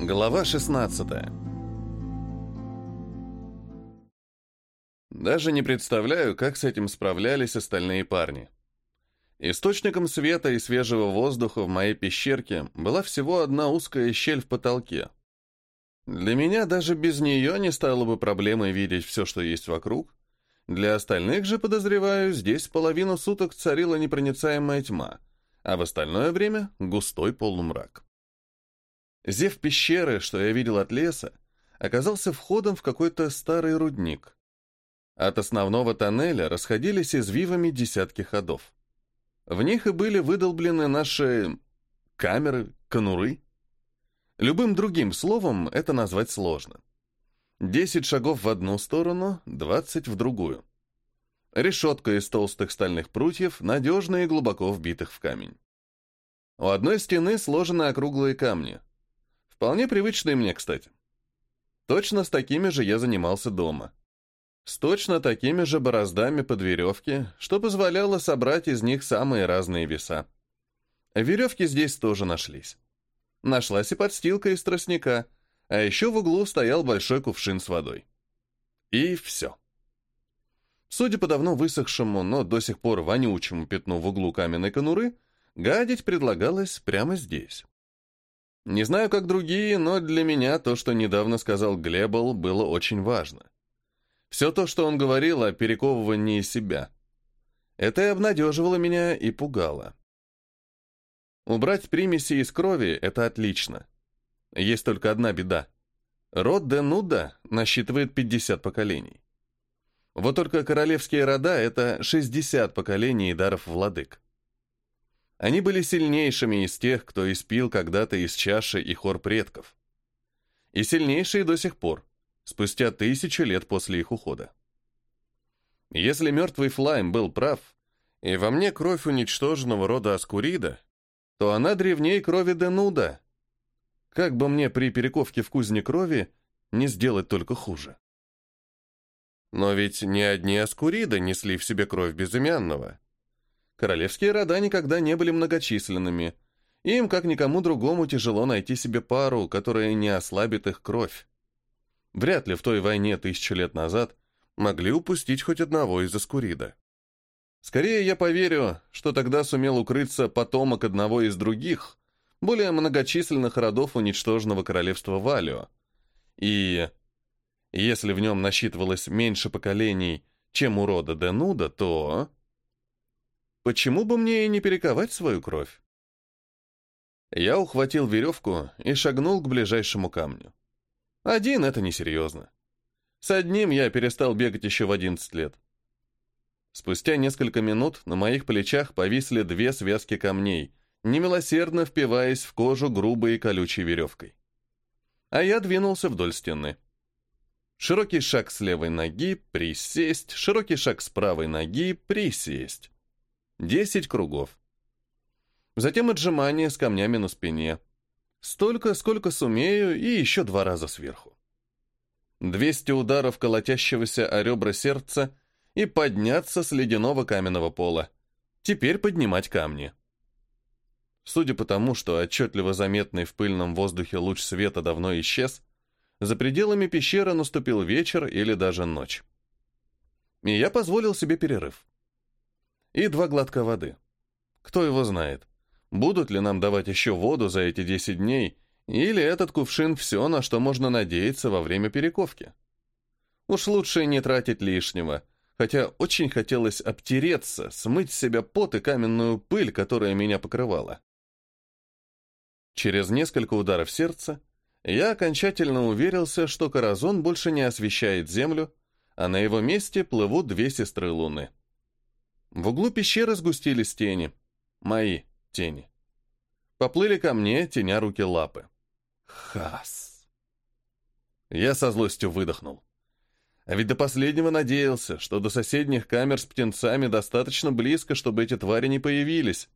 Глава 16 Даже не представляю, как с этим справлялись остальные парни. Источником света и свежего воздуха в моей пещерке была всего одна узкая щель в потолке. Для меня даже без нее не стало бы проблемой видеть все, что есть вокруг. Для остальных же, подозреваю, здесь половину суток царила непроницаемая тьма, а в остальное время — густой полумрак. Зев пещеры, что я видел от леса, оказался входом в какой-то старый рудник. От основного тоннеля расходились извивами десятки ходов. В них и были выдолблены наши камеры, конуры. Любым другим словом это назвать сложно. Десять шагов в одну сторону, двадцать в другую. Решетка из толстых стальных прутьев, надежно и глубоко вбитых в камень. У одной стены сложены округлые камни. Вполне привычные мне, кстати. Точно с такими же я занимался дома. С точно такими же бороздами под веревки, что позволяло собрать из них самые разные веса. Веревки здесь тоже нашлись. Нашлась и подстилка из тростника, а еще в углу стоял большой кувшин с водой. И все. Судя по давно высохшему, но до сих пор вонючему пятну в углу каменной конуры, гадить предлагалось прямо здесь. Не знаю, как другие, но для меня то, что недавно сказал Глебл, было очень важно. Все то, что он говорил о перековывании себя. Это и обнадеживало меня, и пугало. Убрать примеси из крови – это отлично. Есть только одна беда. Род Денуда насчитывает 50 поколений. Вот только королевские рода – это 60 поколений даров владык. Они были сильнейшими из тех, кто испил когда-то из чаши и хор предков. И сильнейшие до сих пор спустя тысячу лет после их ухода. Если мертвый Флайм был прав, и во мне кровь уничтоженного рода Аскурида, то она древнее крови Денуда. Как бы мне при перековке в кузне крови не сделать только хуже? Но ведь не одни Аскуриды несли в себе кровь безымянного. Королевские рода никогда не были многочисленными, им, как никому другому, тяжело найти себе пару, которая не ослабит их кровь. Вряд ли в той войне тысячу лет назад могли упустить хоть одного из Аскурида. Скорее я поверю, что тогда сумел укрыться потомок одного из других, более многочисленных родов уничтоженного королевства Валио. И если в нем насчитывалось меньше поколений, чем у рода Денуда, то... Почему бы мне и не перековать свою кровь? Я ухватил веревку и шагнул к ближайшему камню. Один — это несерьезно. С одним я перестал бегать еще в 11 лет. Спустя несколько минут на моих плечах повисли две связки камней, немилосердно впиваясь в кожу грубой и колючей веревкой. А я двинулся вдоль стены. Широкий шаг с левой ноги, присесть, широкий шаг с правой ноги, присесть. Десять кругов. Затем отжимание с камнями на спине — Столько, сколько сумею, и еще два раза сверху. Двести ударов колотящегося о ребра сердца и подняться с ледяного каменного пола. Теперь поднимать камни. Судя по тому, что отчетливо заметный в пыльном воздухе луч света давно исчез, за пределами пещеры наступил вечер или даже ночь. И я позволил себе перерыв. И два глотка воды. Кто его знает. Будут ли нам давать еще воду за эти 10 дней, или этот кувшин все, на что можно надеяться во время перековки? Уж лучше не тратить лишнего, хотя очень хотелось обтереться, смыть с себя пот и каменную пыль, которая меня покрывала. Через несколько ударов сердца я окончательно уверился, что Каразон больше не освещает землю, а на его месте плывут две сестры Луны. В углу пещеры сгустились тени. Мои тени. Поплыли ко мне, теня руки лапы. Хас. Я со злостью выдохнул. А ведь до последнего надеялся, что до соседних камер с птенцами достаточно близко, чтобы эти твари не появились.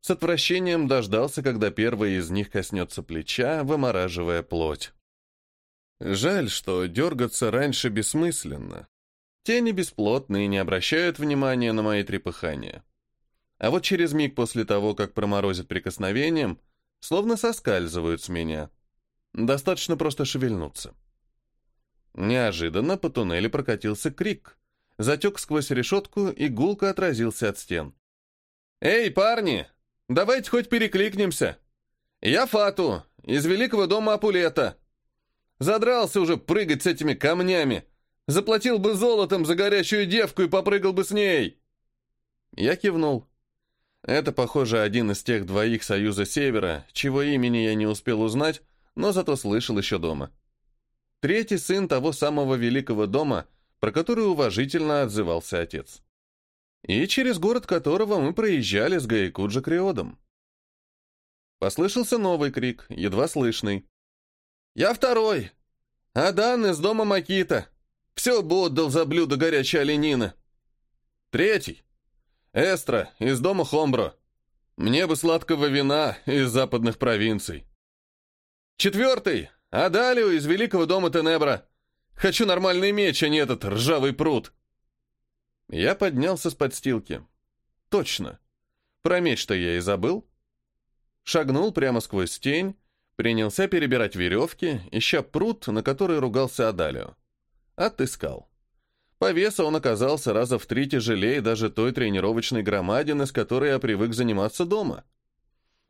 С отвращением дождался, когда первый из них коснется плеча, вымораживая плоть. Жаль, что дергаться раньше бессмысленно. Тени бесплотные не обращают внимания на мои трепыхания. А вот через миг после того, как проморозит прикосновением, словно соскальзывают с меня. Достаточно просто шевельнуться. Неожиданно по туннелю прокатился крик. Затек сквозь решетку и гулко отразился от стен. «Эй, парни! Давайте хоть перекликнемся! Я Фату, из Великого дома Апулета. Задрался уже прыгать с этими камнями. Заплатил бы золотом за горячую девку и попрыгал бы с ней!» Я кивнул. Это, похоже, один из тех двоих Союза Севера, чего имени я не успел узнать, но зато слышал еще дома. Третий сын того самого великого дома, про который уважительно отзывался отец. И через город которого мы проезжали с Гаякуджа Криодом. Послышался новый крик, едва слышный. «Я второй! Адан из дома Макита! Все бы отдал за блюдо горячей оленины!» «Третий! Эстра из дома Хомбро! Мне бы сладкого вина из западных провинций!» «Четвертый! Адалио из великого дома Тенебра! Хочу нормальный меч, а не этот ржавый пруд!» Я поднялся с подстилки. «Точно! Про меч-то я и забыл!» Шагнул прямо сквозь тень, принялся перебирать веревки, ища пруд, на который ругался Адалио. Отыскал. По весу он оказался раза в три тяжелее даже той тренировочной громадины, с которой я привык заниматься дома.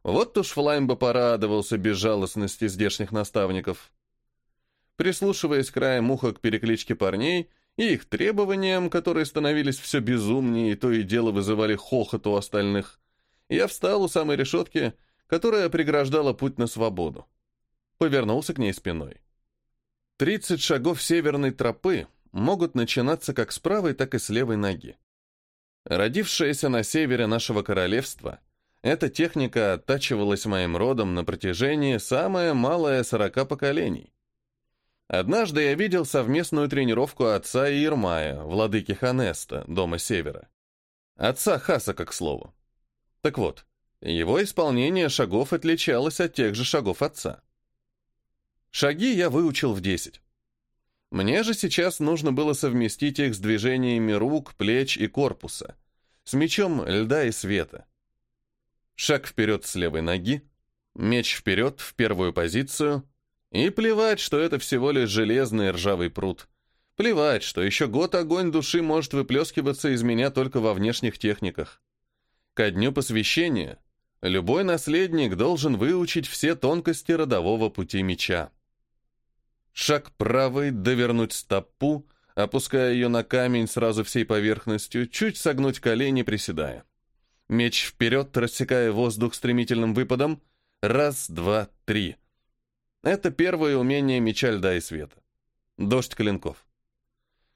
Вот уж Флаймба порадовался безжалостности здешних наставников. Прислушиваясь краем уха к перекличке парней и их требованиям, которые становились все безумнее и то и дело вызывали хохот у остальных, я встал у самой решетки которая преграждала путь на свободу. Повернулся к ней спиной. Тридцать шагов северной тропы могут начинаться как с правой, так и с левой ноги. Родившаяся на севере нашего королевства, эта техника оттачивалась моим родом на протяжении самое малое сорока поколений. Однажды я видел совместную тренировку отца и Ирмая, владыки Ханеста, дома севера. Отца Хаса, как слово. Так вот, его исполнение шагов отличалось от тех же шагов отца. Шаги я выучил в 10. Мне же сейчас нужно было совместить их с движениями рук, плеч и корпуса, с мечом льда и света. Шаг вперед с левой ноги, меч вперед в первую позицию, и плевать, что это всего лишь железный ржавый пруд. Плевать, что еще год огонь души может выплескиваться из меня только во внешних техниках. Ко дню посвящения Любой наследник должен выучить все тонкости родового пути меча. Шаг правый, довернуть стопу, опуская ее на камень сразу всей поверхностью, чуть согнуть колени, приседая. Меч вперед, рассекая воздух стремительным выпадом. Раз, два, три. Это первое умение меча льда и света. Дождь клинков.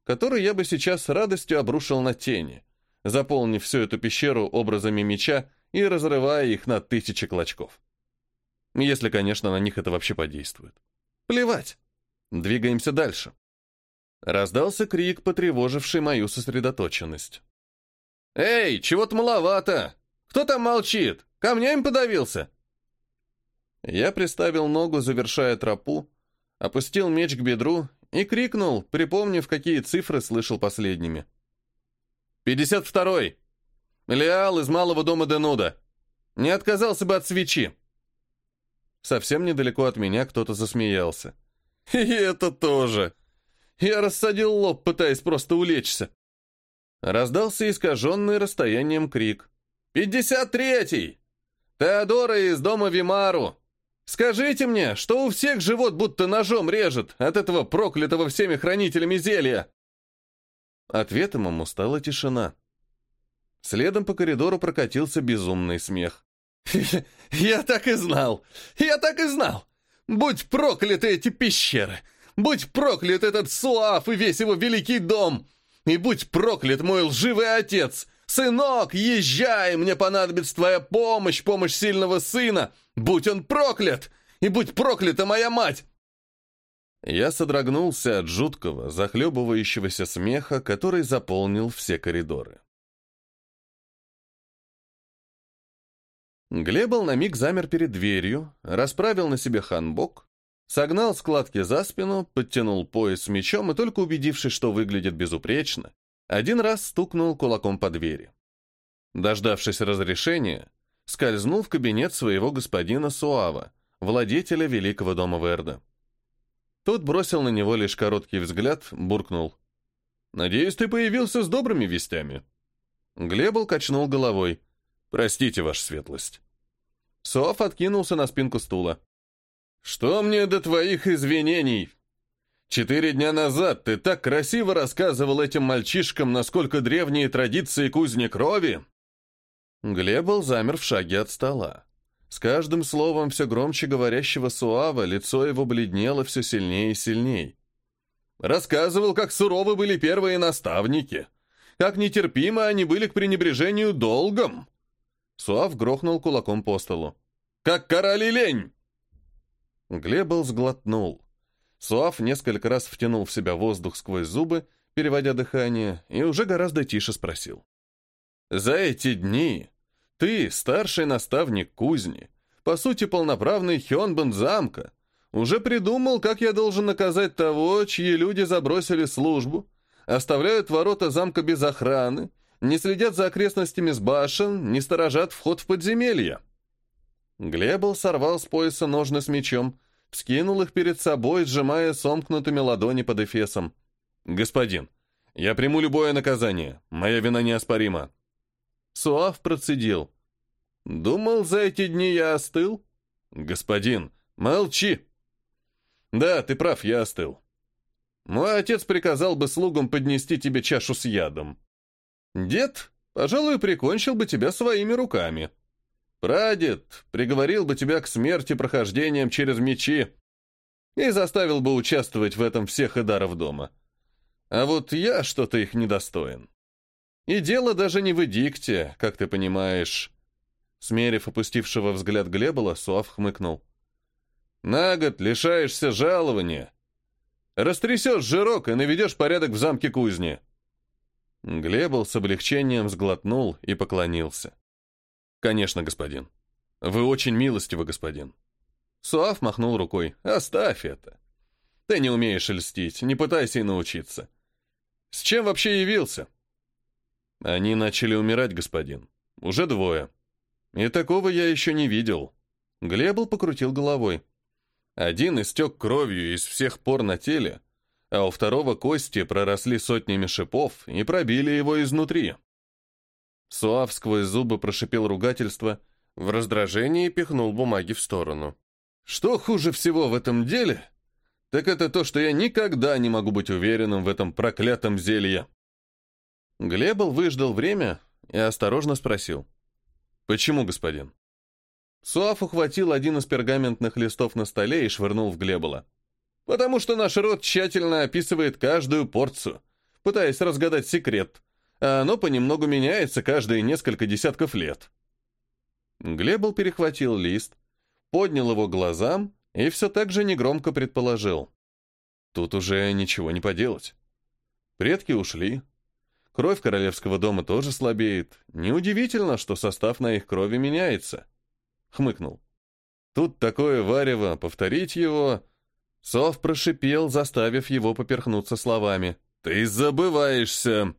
Который я бы сейчас с радостью обрушил на тени, заполнив всю эту пещеру образами меча и разрывая их на тысячи клочков. Если, конечно, на них это вообще подействует. Плевать. Двигаемся дальше. Раздался крик, потревоживший мою сосредоточенность. «Эй, чего-то маловато! Кто там молчит? Камнями подавился?» Я приставил ногу, завершая тропу, опустил меч к бедру и крикнул, припомнив, какие цифры слышал последними. «Пятьдесят второй!» Леал из малого дома Денуда. Не отказался бы от свечи. Совсем недалеко от меня кто-то засмеялся. И это тоже. Я рассадил лоб, пытаясь просто улечься. Раздался искаженный расстоянием крик. «Пятьдесят третий! Теодора из дома Вимару! Скажите мне, что у всех живот будто ножом режет от этого проклятого всеми хранителями зелья?» Ответом ему стала тишина. Следом по коридору прокатился безумный смех. «Я так и знал! Я так и знал! Будь прокляты эти пещеры! Будь проклят этот Суав и весь его великий дом! И будь проклят мой лживый отец! Сынок, езжай! Мне понадобится твоя помощь, помощь сильного сына! Будь он проклят! И будь проклята моя мать!» Я содрогнулся от жуткого, захлебывающегося смеха, который заполнил все коридоры. Глебл на миг замер перед дверью, расправил на себе ханбок, согнал складки за спину, подтянул пояс с мечом и, только убедившись, что выглядит безупречно, один раз стукнул кулаком по двери. Дождавшись разрешения, скользнул в кабинет своего господина Суава, владетеля Великого дома Верда. Тот бросил на него лишь короткий взгляд, буркнул. «Надеюсь, ты появился с добрыми вестями?» Глебл качнул головой. «Простите, ваша светлость». Соф откинулся на спинку стула. «Что мне до твоих извинений? Четыре дня назад ты так красиво рассказывал этим мальчишкам, насколько древние традиции кузни крови». Глебл замер в шаге от стола. С каждым словом все громче говорящего Суава лицо его бледнело все сильнее и сильнее. Рассказывал, как суровы были первые наставники, как нетерпимы они были к пренебрежению долгом. Суав грохнул кулаком по столу. «Как короли лень!» Глебл сглотнул. Суав несколько раз втянул в себя воздух сквозь зубы, переводя дыхание, и уже гораздо тише спросил. «За эти дни ты, старший наставник кузни, по сути полноправный Хёнбен замка, уже придумал, как я должен наказать того, чьи люди забросили службу, оставляют ворота замка без охраны, не следят за окрестностями с башен, не сторожат вход в подземелье». Глебл сорвал с пояса ножны с мечом, вскинул их перед собой, сжимая сомкнутыми ладони под эфесом. «Господин, я приму любое наказание, моя вина неоспорима». Суав процедил. «Думал, за эти дни я остыл?» «Господин, молчи!» «Да, ты прав, я остыл. Мой отец приказал бы слугам поднести тебе чашу с ядом. Дед, пожалуй, прикончил бы тебя своими руками. Прадед приговорил бы тебя к смерти прохождением через мечи и заставил бы участвовать в этом всех идаров дома. А вот я что-то их недостоин. И дело даже не в эдикте, как ты понимаешь. Смерив опустившего взгляд Глебола, Суав хмыкнул. На год лишаешься жалования. Растрясешь жирок и наведешь порядок в замке кузни. Глебл с облегчением сглотнул и поклонился. «Конечно, господин. Вы очень милостивы, господин». Суав махнул рукой. «Оставь это. Ты не умеешь льстить, не пытайся и научиться. С чем вообще явился?» Они начали умирать, господин. Уже двое. И такого я еще не видел. Глебл покрутил головой. Один истек кровью из всех пор на теле, а у второго кости проросли сотнями шипов и пробили его изнутри. Суав сквозь зубы прошипел ругательство, в раздражении пихнул бумаги в сторону. «Что хуже всего в этом деле, так это то, что я никогда не могу быть уверенным в этом проклятом зелье». Глебл выждал время и осторожно спросил. «Почему, господин?» Суав ухватил один из пергаментных листов на столе и швырнул в Глебола. «Потому что наш род тщательно описывает каждую порцию, пытаясь разгадать секрет, а оно понемногу меняется каждые несколько десятков лет. Глебл перехватил лист, поднял его глазам и все так же негромко предположил. Тут уже ничего не поделать. Предки ушли. Кровь королевского дома тоже слабеет. Неудивительно, что состав на их крови меняется. Хмыкнул. Тут такое варево, повторить его... Сов прошипел, заставив его поперхнуться словами. «Ты забываешься!»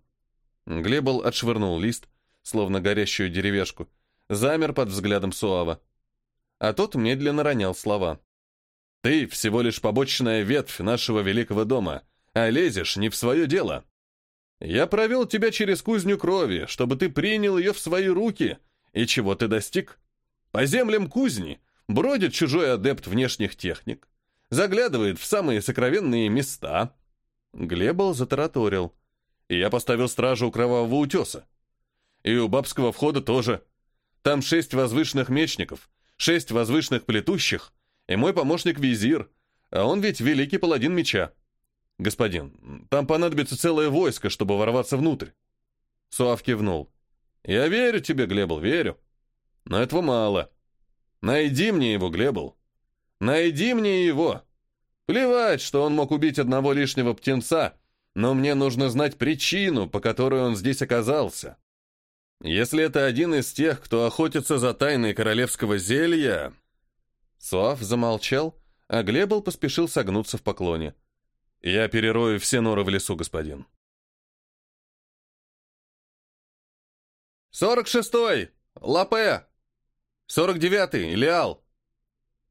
Глебл отшвырнул лист, словно горящую деревяшку, замер под взглядом Суава. А тот медленно ронял слова. «Ты всего лишь побочная ветвь нашего великого дома, а лезешь не в свое дело. Я провел тебя через кузню крови, чтобы ты принял ее в свои руки. И чего ты достиг? По землям кузни бродит чужой адепт внешних техник, заглядывает в самые сокровенные места». Глебл затараторил. И я поставил стражу у Кровавого Утеса. И у бабского входа тоже. Там шесть возвышенных мечников, шесть возвышенных плетущих, и мой помощник-визир, а он ведь великий паладин меча. Господин, там понадобится целое войско, чтобы ворваться внутрь. Суав кивнул. Я верю тебе, Глебл, верю. Но этого мало. Найди мне его, Глебл. Найди мне его. Плевать, что он мог убить одного лишнего птенца, но мне нужно знать причину, по которой он здесь оказался. Если это один из тех, кто охотится за тайной королевского зелья...» Суав замолчал, а Глебл поспешил согнуться в поклоне. «Я перерою все норы в лесу, господин». «Сорок шестой! Лапе! Сорок девятый! Леал!»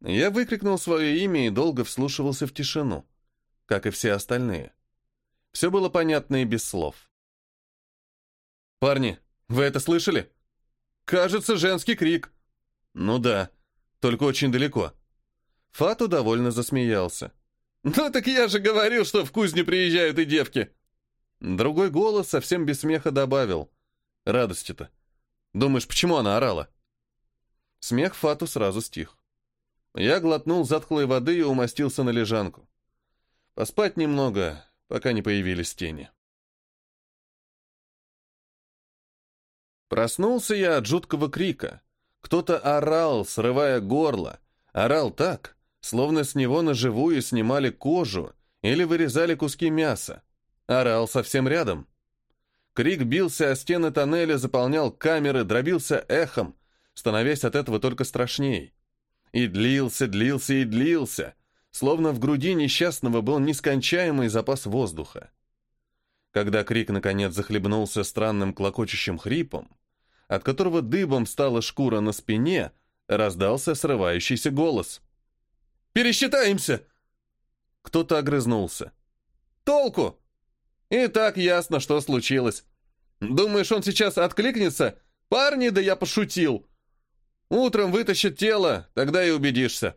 Я выкрикнул свое имя и долго вслушивался в тишину. как и все остальные. Все было понятно и без слов. «Парни, вы это слышали?» «Кажется, женский крик». «Ну да, только очень далеко». Фату довольно засмеялся. «Ну так я же говорил, что в кузню приезжают и девки!» Другой голос совсем без смеха добавил. «Радости-то. Думаешь, почему она орала?» Смех Фату сразу стих. Я глотнул затхлой воды и умостился на лежанку. Поспать немного, пока не появились тени. Проснулся я от жуткого крика. Кто-то орал, срывая горло. Орал так, словно с него на живую снимали кожу или вырезали куски мяса. Орал совсем рядом. Крик бился о стены тоннеля, заполнял камеры, дробился эхом, становясь от этого только страшней. И длился, длился и длился, словно в груди несчастного был нескончаемый запас воздуха. Когда крик наконец захлебнулся странным клокочущим хрипом, от которого дыбом стала шкура на спине, раздался срывающийся голос. «Пересчитаемся!» Кто-то огрызнулся. «Толку? И так ясно, что случилось. Думаешь, он сейчас откликнется? Парни, да я пошутил. Утром вытащит тело, тогда и убедишься.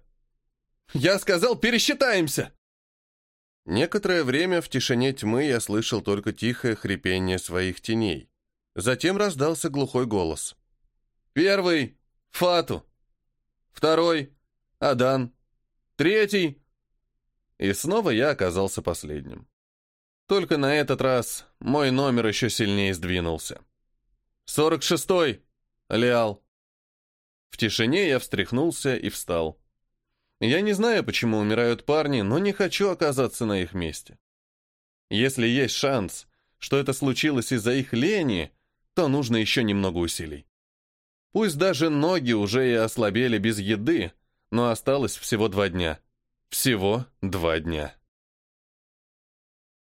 Я сказал, пересчитаемся!» Некоторое время в тишине тьмы я слышал только тихое хрипение своих теней. Затем раздался глухой голос. «Первый — Фату. Второй — Адан. Третий...» И снова я оказался последним. Только на этот раз мой номер еще сильнее сдвинулся. «Сорок шестой! Леал!» В тишине я встряхнулся и встал. Я не знаю, почему умирают парни, но не хочу оказаться на их месте. Если есть шанс, что это случилось из-за их лени, то нужно еще немного усилий. Пусть даже ноги уже и ослабели без еды, но осталось всего два дня. Всего два дня.